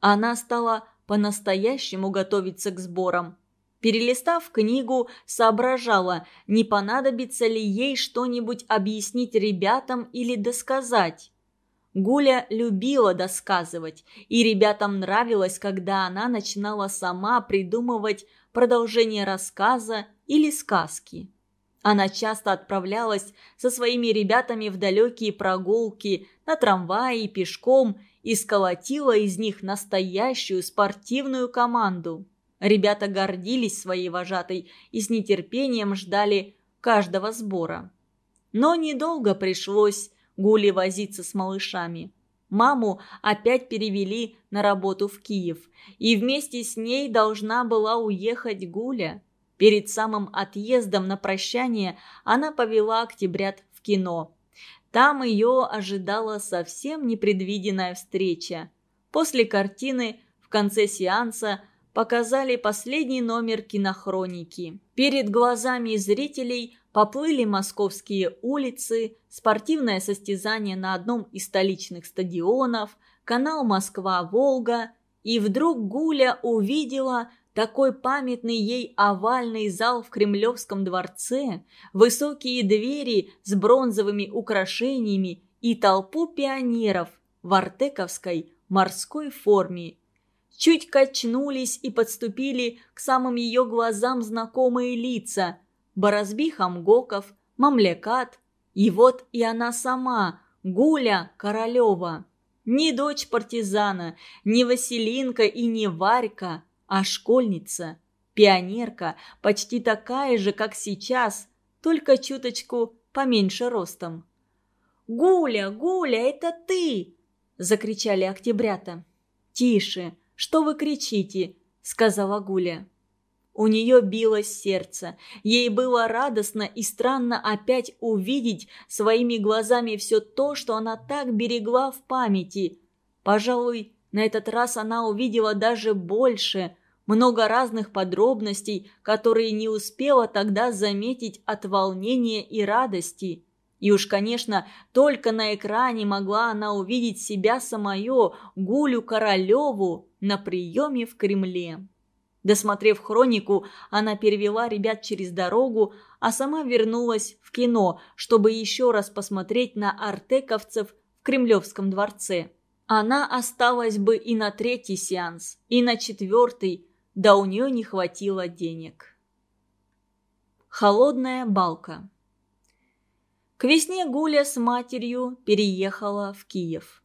Она стала по-настоящему готовиться к сборам. Перелистав книгу, соображала, не понадобится ли ей что-нибудь объяснить ребятам или досказать. Гуля любила досказывать, и ребятам нравилось, когда она начинала сама придумывать продолжение рассказа или сказки. Она часто отправлялась со своими ребятами в далекие прогулки на трамвае и пешком и сколотила из них настоящую спортивную команду. Ребята гордились своей вожатой и с нетерпением ждали каждого сбора. Но недолго пришлось Гули возиться с малышами. Маму опять перевели на работу в Киев, и вместе с ней должна была уехать Гуля. Перед самым отъездом на прощание она повела октябрят в кино. Там ее ожидала совсем непредвиденная встреча. После картины в конце сеанса показали последний номер кинохроники. Перед глазами зрителей поплыли московские улицы, спортивное состязание на одном из столичных стадионов, канал Москва-Волга, и вдруг Гуля увидела такой памятный ей овальный зал в Кремлевском дворце, высокие двери с бронзовыми украшениями и толпу пионеров в артековской морской форме. Чуть качнулись и подступили к самым ее глазам знакомые лица – Борозби Хамгоков, Мамлекат, и вот и она сама, Гуля Королева. Не дочь партизана, не Василинка и не Варька, а школьница, пионерка, почти такая же, как сейчас, только чуточку поменьше ростом. «Гуля, Гуля, это ты!» – закричали октябрята. «Тише, что вы кричите?» – сказала Гуля. У нее билось сердце. Ей было радостно и странно опять увидеть своими глазами все то, что она так берегла в памяти. Пожалуй, на этот раз она увидела даже больше, много разных подробностей, которые не успела тогда заметить от волнения и радости. И уж, конечно, только на экране могла она увидеть себя самое, Гулю Королеву, на приеме в Кремле. Досмотрев хронику, она перевела ребят через дорогу, а сама вернулась в кино, чтобы еще раз посмотреть на артековцев в Кремлевском дворце. Она осталась бы и на третий сеанс, и на четвертый, да у нее не хватило денег. Холодная балка К весне Гуля с матерью переехала в Киев.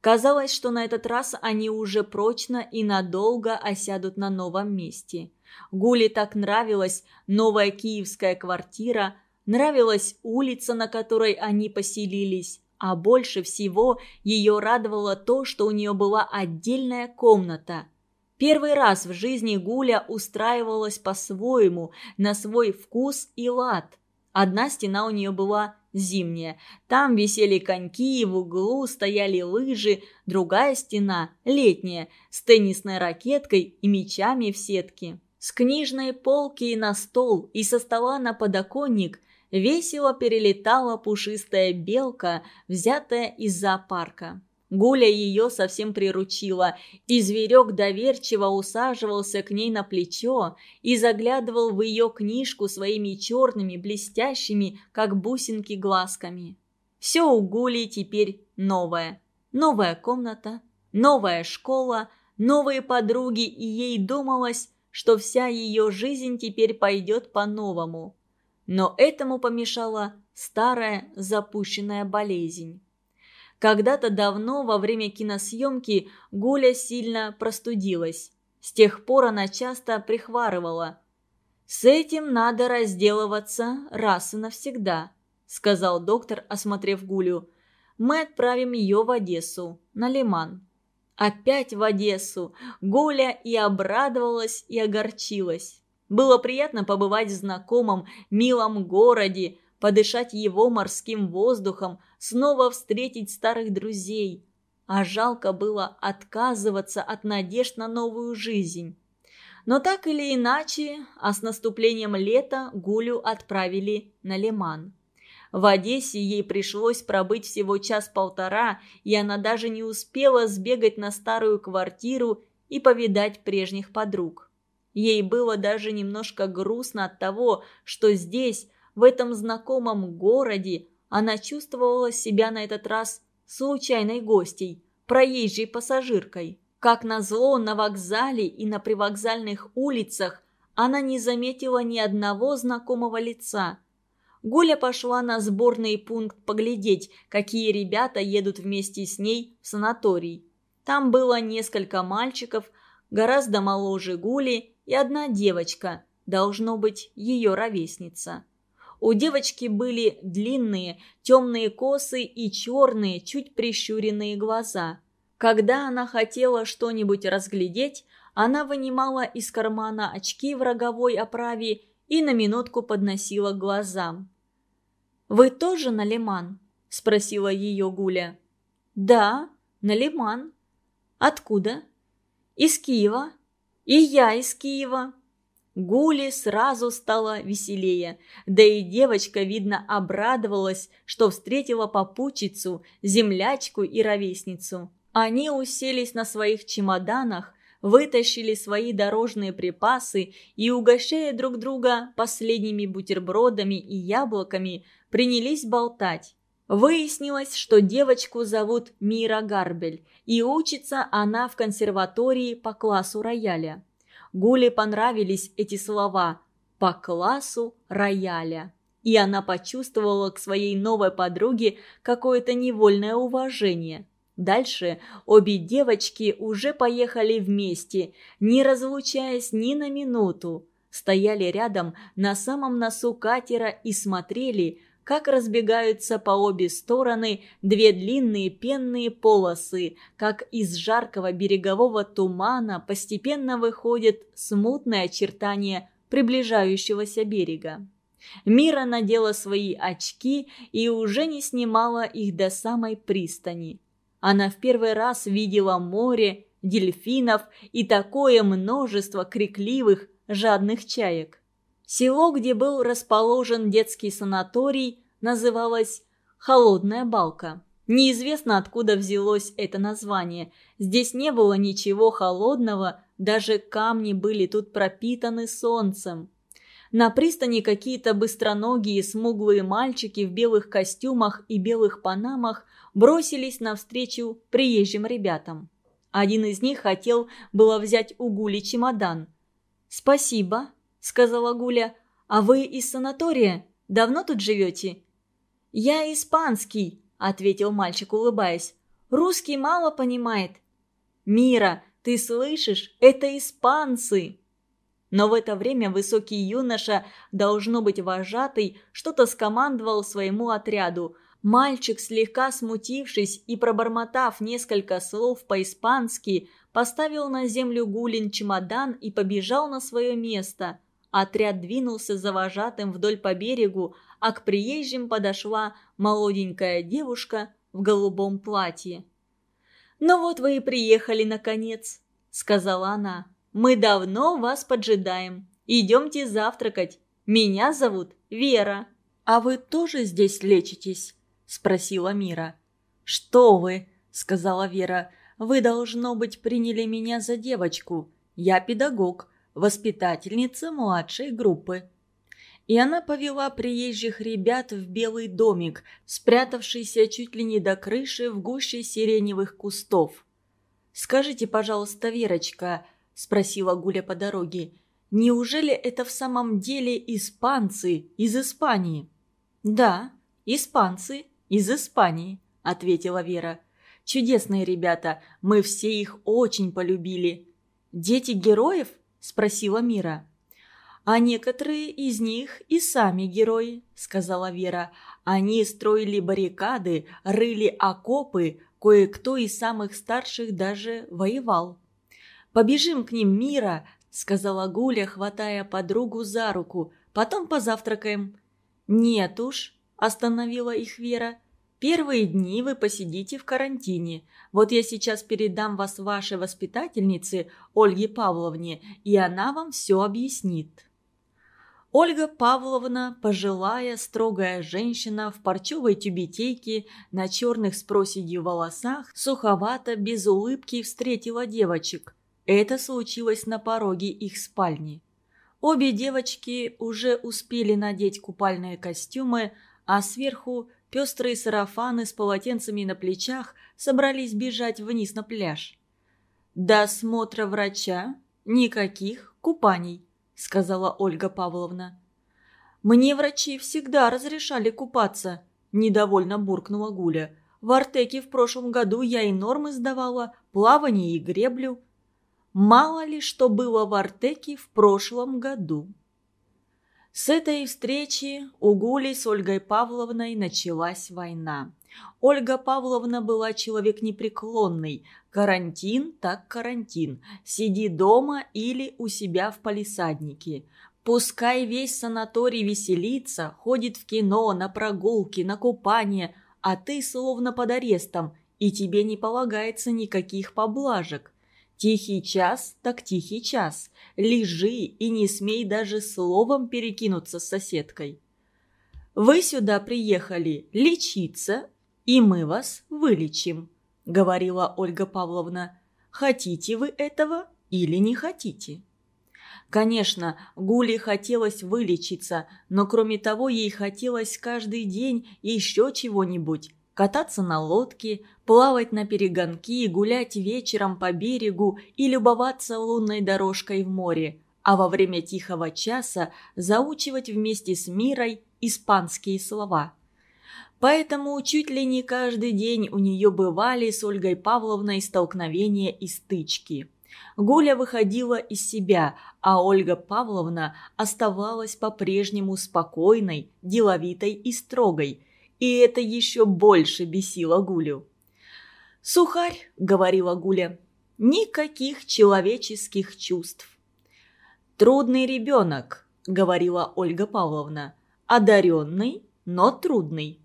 Казалось, что на этот раз они уже прочно и надолго осядут на новом месте. Гуле так нравилась новая киевская квартира, нравилась улица, на которой они поселились, а больше всего ее радовало то, что у нее была отдельная комната. Первый раз в жизни Гуля устраивалась по-своему, на свой вкус и лад. Одна стена у нее была зимняя. Там висели коньки, в углу стояли лыжи, другая стена, летняя, с теннисной ракеткой и мячами в сетке. С книжной полки на стол и со стола на подоконник весело перелетала пушистая белка, взятая из зоопарка. Гуля ее совсем приручила, и зверек доверчиво усаживался к ней на плечо и заглядывал в ее книжку своими черными, блестящими, как бусинки, глазками. Все у Гули теперь новое. Новая комната, новая школа, новые подруги, и ей думалось, что вся ее жизнь теперь пойдет по-новому. Но этому помешала старая запущенная болезнь. Когда-то давно во время киносъемки Гуля сильно простудилась. С тех пор она часто прихварывала. «С этим надо разделываться раз и навсегда», — сказал доктор, осмотрев Гулю. «Мы отправим ее в Одессу, на Лиман». Опять в Одессу. Гуля и обрадовалась, и огорчилась. Было приятно побывать в знакомом, милом городе, подышать его морским воздухом, снова встретить старых друзей. А жалко было отказываться от надежд на новую жизнь. Но так или иначе, а с наступлением лета Гулю отправили на Лиман. В Одессе ей пришлось пробыть всего час-полтора, и она даже не успела сбегать на старую квартиру и повидать прежних подруг. Ей было даже немножко грустно от того, что здесь, в этом знакомом городе она чувствовала себя на этот раз случайной гостей, проезжей пассажиркой. Как назло, на вокзале и на привокзальных улицах она не заметила ни одного знакомого лица. Гуля пошла на сборный пункт поглядеть, какие ребята едут вместе с ней в санаторий. Там было несколько мальчиков, гораздо моложе Гули и одна девочка, должно быть ее ровесница. У девочки были длинные, темные косы и черные, чуть прищуренные глаза. Когда она хотела что-нибудь разглядеть, она вынимала из кармана очки в роговой оправе и на минутку подносила к глазам. «Вы тоже на лиман?» – спросила ее Гуля. «Да, на лиман». «Откуда?» «Из Киева». «И я из Киева». Гуле сразу стало веселее, да и девочка, видно, обрадовалась, что встретила попутчицу, землячку и ровесницу. Они уселись на своих чемоданах, вытащили свои дорожные припасы и, угощая друг друга последними бутербродами и яблоками, принялись болтать. Выяснилось, что девочку зовут Мира Гарбель, и учится она в консерватории по классу рояля. Гуле понравились эти слова «по классу рояля». И она почувствовала к своей новой подруге какое-то невольное уважение. Дальше обе девочки уже поехали вместе, не разлучаясь ни на минуту. Стояли рядом на самом носу катера и смотрели, как разбегаются по обе стороны две длинные пенные полосы, как из жаркого берегового тумана постепенно выходит смутное очертание приближающегося берега. Мира надела свои очки и уже не снимала их до самой пристани. Она в первый раз видела море, дельфинов и такое множество крикливых, жадных чаек. Село, где был расположен детский санаторий, называлось «Холодная балка». Неизвестно, откуда взялось это название. Здесь не было ничего холодного, даже камни были тут пропитаны солнцем. На пристани какие-то быстроногие смуглые мальчики в белых костюмах и белых панамах бросились навстречу приезжим ребятам. Один из них хотел было взять у Гули чемодан. «Спасибо», сказала Гуля. «А вы из санатория? Давно тут живете?» «Я испанский», — ответил мальчик, улыбаясь. «Русский мало понимает». «Мира, ты слышишь? Это испанцы!» Но в это время высокий юноша, должно быть вожатый, что-то скомандовал своему отряду. Мальчик, слегка смутившись и пробормотав несколько слов по-испански, поставил на землю Гулин чемодан и побежал на свое место – Отряд двинулся за вожатым вдоль по берегу, а к приезжим подошла молоденькая девушка в голубом платье. «Ну вот вы и приехали, наконец», — сказала она. «Мы давно вас поджидаем. Идемте завтракать. Меня зовут Вера». «А вы тоже здесь лечитесь?» — спросила Мира. «Что вы?» — сказала Вера. «Вы, должно быть, приняли меня за девочку. Я педагог воспитательница младшей группы. И она повела приезжих ребят в белый домик, спрятавшийся чуть ли не до крыши в гуще сиреневых кустов. «Скажите, пожалуйста, Верочка», — спросила Гуля по дороге, — «неужели это в самом деле испанцы из Испании?» «Да, испанцы из Испании», — ответила Вера. «Чудесные ребята, мы все их очень полюбили. Дети героев?» – спросила Мира. «А некоторые из них и сами герои», – сказала Вера. «Они строили баррикады, рыли окопы, кое-кто из самых старших даже воевал». «Побежим к ним, Мира», – сказала Гуля, хватая подругу за руку. «Потом позавтракаем». «Нет уж», – остановила их Вера. Первые дни вы посидите в карантине. Вот я сейчас передам вас вашей воспитательнице Ольге Павловне, и она вам все объяснит». Ольга Павловна, пожилая, строгая женщина в парчевой тюбетейке, на черных с проседью волосах, суховато, без улыбки встретила девочек. Это случилось на пороге их спальни. Обе девочки уже успели надеть купальные костюмы, а сверху Пестрые сарафаны с полотенцами на плечах собрались бежать вниз на пляж. «До осмотра врача никаких купаний», — сказала Ольга Павловна. «Мне врачи всегда разрешали купаться», — недовольно буркнула Гуля. «В Артеке в прошлом году я и нормы сдавала, плавание и греблю». Мало ли что было в Артеке в прошлом году. С этой встречи у Гули с Ольгой Павловной началась война. Ольга Павловна была человек непреклонный. Карантин так карантин. Сиди дома или у себя в палисаднике. Пускай весь санаторий веселится, ходит в кино, на прогулки, на купание, а ты словно под арестом, и тебе не полагается никаких поблажек. Тихий час, так тихий час. Лежи и не смей даже словом перекинуться с соседкой. Вы сюда приехали лечиться, и мы вас вылечим, говорила Ольга Павловна. Хотите вы этого или не хотите? Конечно, Гуле хотелось вылечиться, но кроме того ей хотелось каждый день еще чего-нибудь кататься на лодке, плавать на перегонки, гулять вечером по берегу и любоваться лунной дорожкой в море, а во время тихого часа заучивать вместе с Мирой испанские слова. Поэтому чуть ли не каждый день у нее бывали с Ольгой Павловной столкновения и стычки. Гуля выходила из себя, а Ольга Павловна оставалась по-прежнему спокойной, деловитой и строгой – и это еще больше бесило Гулю. «Сухарь», — говорила Гуля, — «никаких человеческих чувств». «Трудный ребенок», — говорила Ольга Павловна, — «одаренный, но трудный».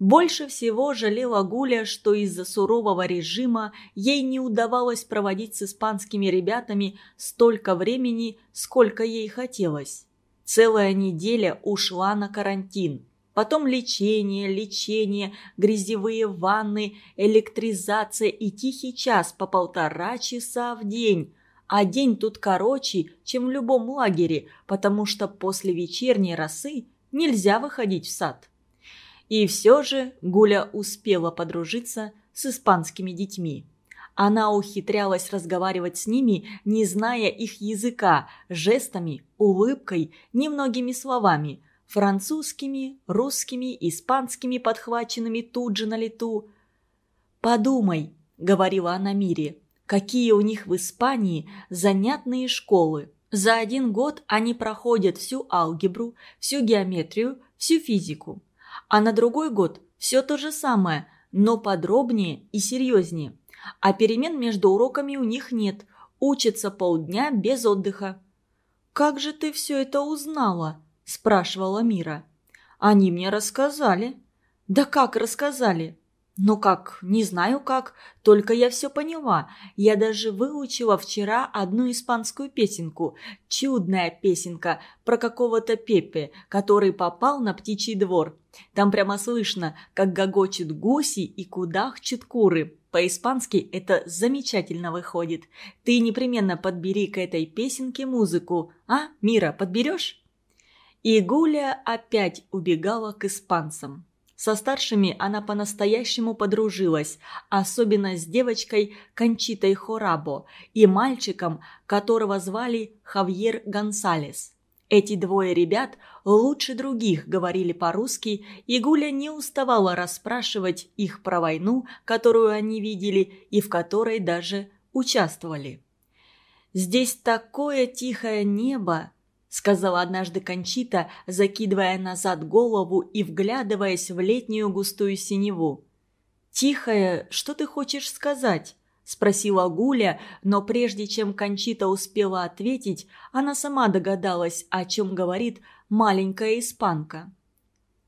Больше всего жалела Гуля, что из-за сурового режима ей не удавалось проводить с испанскими ребятами столько времени, сколько ей хотелось. Целая неделя ушла на карантин – Потом лечение, лечение, грязевые ванны, электризация и тихий час по полтора часа в день. А день тут короче, чем в любом лагере, потому что после вечерней росы нельзя выходить в сад. И все же Гуля успела подружиться с испанскими детьми. Она ухитрялась разговаривать с ними, не зная их языка, жестами, улыбкой, немногими словами – французскими, русскими, испанскими, подхваченными тут же на лету. «Подумай», — говорила она Мире, — «какие у них в Испании занятные школы. За один год они проходят всю алгебру, всю геометрию, всю физику. А на другой год все то же самое, но подробнее и серьезнее. А перемен между уроками у них нет, учатся полдня без отдыха». «Как же ты все это узнала?» – спрашивала Мира. «Они мне рассказали». «Да как рассказали?» «Ну как, не знаю как, только я все поняла. Я даже выучила вчера одну испанскую песенку. Чудная песенка про какого-то Пепе, который попал на птичий двор. Там прямо слышно, как гогочут гуси и кудахчут куры. По-испански это замечательно выходит. Ты непременно подбери к этой песенке музыку. А, Мира, подберешь?» И Гуля опять убегала к испанцам. Со старшими она по-настоящему подружилась, особенно с девочкой Кончитой Хорабо и мальчиком, которого звали Хавьер Гонсалес. Эти двое ребят лучше других говорили по-русски, и Гуля не уставала расспрашивать их про войну, которую они видели и в которой даже участвовали. «Здесь такое тихое небо!» Сказала однажды Кончита, закидывая назад голову и вглядываясь в летнюю густую синеву. «Тихая, что ты хочешь сказать?» – спросила Гуля, но прежде чем Кончита успела ответить, она сама догадалась, о чем говорит маленькая испанка.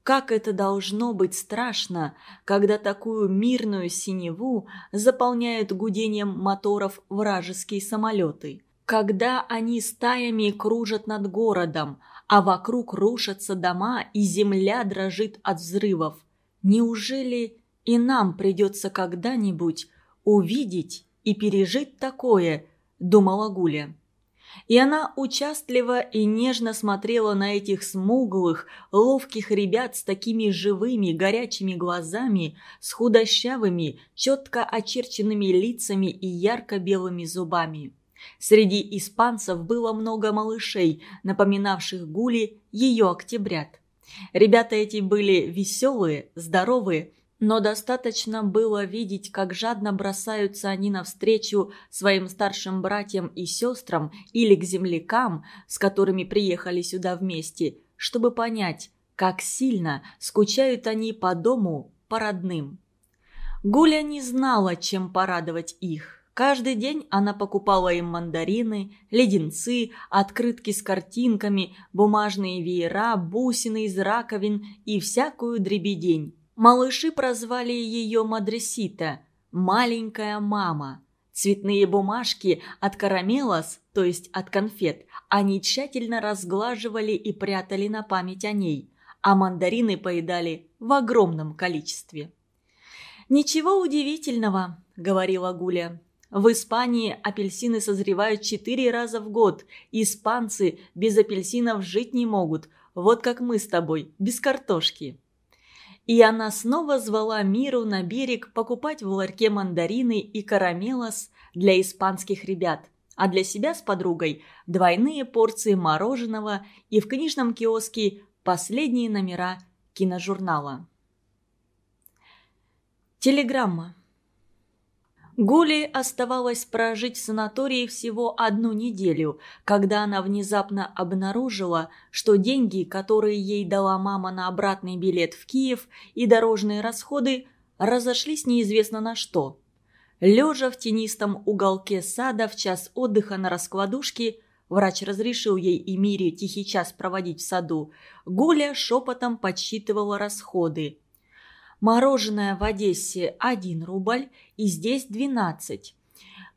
Как это должно быть страшно, когда такую мирную синеву заполняют гудением моторов вражеские самолеты когда они стаями кружат над городом, а вокруг рушатся дома и земля дрожит от взрывов. Неужели и нам придется когда-нибудь увидеть и пережить такое, думала Гуля. И она участливо и нежно смотрела на этих смуглых, ловких ребят с такими живыми, горячими глазами, с худощавыми, четко очерченными лицами и ярко-белыми зубами. Среди испанцев было много малышей, напоминавших Гули ее октябрят. Ребята эти были веселые, здоровые, Но достаточно было видеть, как жадно бросаются они навстречу своим старшим братьям и сестрам или к землякам, с которыми приехали сюда вместе, чтобы понять, как сильно скучают они по дому, по родным. Гуля не знала, чем порадовать их. Каждый день она покупала им мандарины, леденцы, открытки с картинками, бумажные веера, бусины из раковин и всякую дребедень. Малыши прозвали ее Мадресита – «маленькая мама». Цветные бумажки от карамелос, то есть от конфет, они тщательно разглаживали и прятали на память о ней, а мандарины поедали в огромном количестве. «Ничего удивительного», – говорила Гуля. В Испании апельсины созревают четыре раза в год. Испанцы без апельсинов жить не могут. Вот как мы с тобой, без картошки. И она снова звала Миру на берег покупать в ларьке мандарины и карамелос для испанских ребят, а для себя с подругой двойные порции мороженого и в книжном киоске последние номера киножурнала. Телеграмма. Гули оставалось прожить в санатории всего одну неделю, когда она внезапно обнаружила, что деньги, которые ей дала мама на обратный билет в Киев и дорожные расходы, разошлись неизвестно на что. Лежа в тенистом уголке сада в час отдыха на раскладушке, врач разрешил ей и Мире тихий час проводить в саду, Гуля шепотом подсчитывала расходы – Мороженое в Одессе 1 рубль и здесь 12.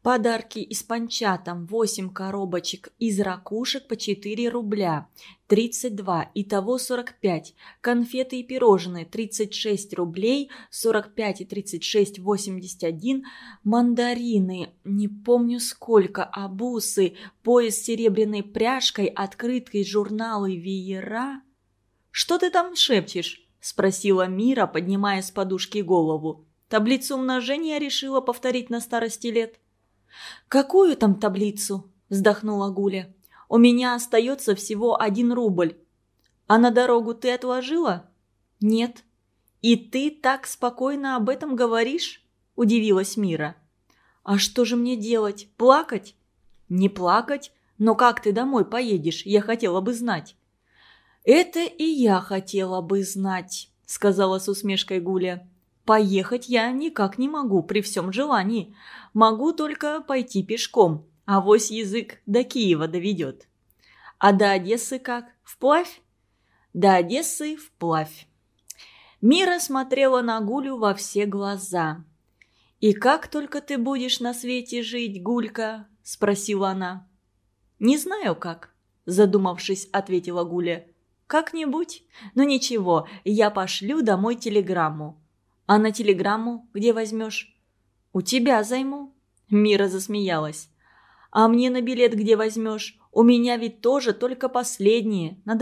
Подарки из панчатом 8 коробочек из ракушек по 4 рубля. 32, итого 45. Конфеты и пирожные 36 рублей, 45 и 36, 81. Мандарины, не помню сколько, абусы, пояс с серебряной пряжкой, открыткой, журналы, веера. «Что ты там шепчешь?» – спросила Мира, поднимая с подушки голову. «Таблицу умножения решила повторить на старости лет». «Какую там таблицу?» – вздохнула Гуля. «У меня остается всего один рубль». «А на дорогу ты отложила?» «Нет». «И ты так спокойно об этом говоришь?» – удивилась Мира. «А что же мне делать? Плакать?» «Не плакать? Но как ты домой поедешь? Я хотела бы знать». «Это и я хотела бы знать», — сказала с усмешкой Гуля. «Поехать я никак не могу при всем желании. Могу только пойти пешком, а вось язык до Киева доведет». «А до Одессы как? Вплавь?» «До Одессы вплавь». Мира смотрела на Гулю во все глаза. «И как только ты будешь на свете жить, Гулька?» – спросила она. «Не знаю как», – задумавшись, ответила Гуля. «Как-нибудь. Ну, ничего, я пошлю домой телеграмму». «А на телеграмму где возьмешь?» «У тебя займу». Мира засмеялась. «А мне на билет где возьмешь? У меня ведь тоже только последние. Надо